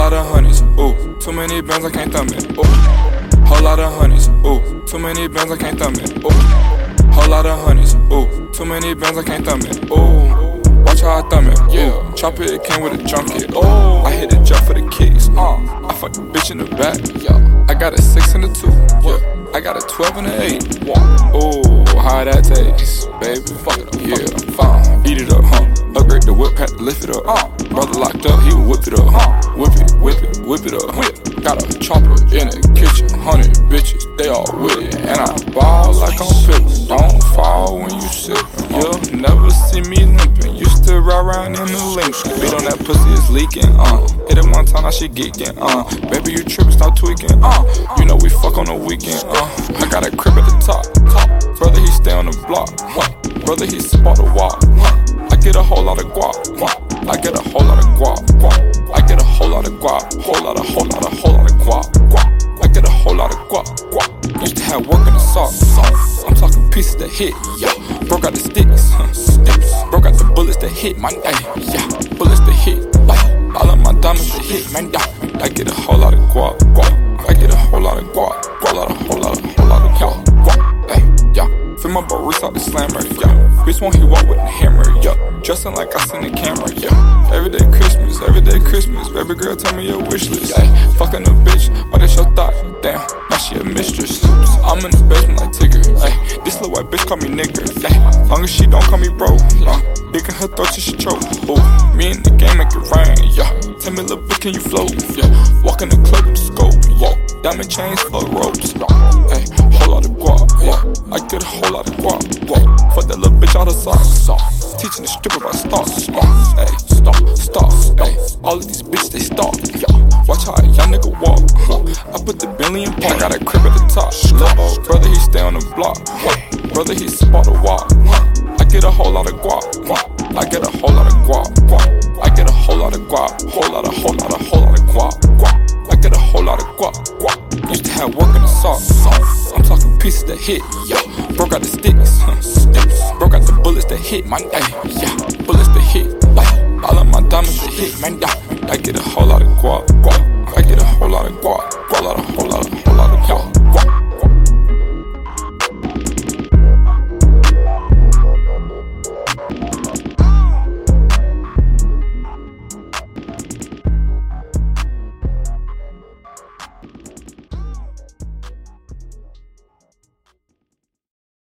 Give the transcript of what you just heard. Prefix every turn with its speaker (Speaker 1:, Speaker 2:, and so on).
Speaker 1: lot of honeys, ooh. Too many bands, I can't thumb it, ooh. Whole lot of honeys, ooh. Too many bands, I can't thumb it, ooh. Whole lot of honeys, ooh. Too many bands, I can't thumb it, ooh. Watch how I thumb it, yeah. Chop it, it came with a junket, oh. I hit a jump for the kicks, uh. I fucked the bitch in the back, yeah. I got a six and a two, yeah. I got a 12 and an 8. Ooh, how that tastes, baby. Fuck it up, yeah. Fine, eat it up, huh? Had to lift it up. Uh, brother locked up, he would whip it up, huh? Whip it, whip it, whip it up. Whip. Got a chopper in the kitchen, hundred bitches, they all with it. And I ball like I'm Pippen. Don't fall when you sit. You'll never see me limping. Used to ride around in the link. Beat on that pussy, it's leaking, uh. Hit it one time, I shit geeking, uh. Baby, you tripping, stop tweaking, uh. You know we fuck on the weekend, uh. I got a crib at the top, top. Brother, he stay on the block. Brother, he spot the walk, get a whole lot of guap, huh. I get a whole lot of guap, guap. I get a whole lot of guap, whole lot of, whole lot of, whole lot of guap, guap. I get a whole lot of guap, guap. Used to have work in the sauce, sauce. I'm talking pieces that hit, yeah. Broke out the sticks, sticks. Broke out the bullets that hit, my ay, yeah. Bullets that hit, all of my diamonds that hit, man. Yeah. I get a whole lot of guap, guap. Feel my barista out the slammer, yeah. Bitch won't he walk with a hammer, yeah. Dressing like I seen the camera, yeah. Everyday Christmas, everyday Christmas. Baby girl, tell me your wish list, yeah. Fucking a bitch, why that's your thought? Damn, now she a mistress. I'm in the basement like Tigger, ay. This little white bitch call me nigger, ay. Long as she don't call me bro, yeah. Dick in her throat till she choke, ooh. Me and the game make it rain, yeah. Tell me, little bitch, can you float, yeah. Walk in the club with the scope, yeah. Diamond chains, fuck ropes, yeah. Lot of guap, yeah. I get a whole lot of guap, guap. Fuck that little bitch out of socks, Teaching the stripper about stocks, ay, stop, stop, ay. All of these bitches, they yeah. Watch how a young nigga walk. I put the billion I got a crib at the top. Brother, he stay on the block. Brother, he spot a walk, that hit, yeah. Broke out the sticks, huh. sticks. Broke out the bullets that hit, my ay, yeah. Bullets that hit, like all of my diamonds that hit, man, yeah. I get a whole lot of guap, guap. I get a whole lot of guap, guap, lot of, whole lot of, whole lot of guap.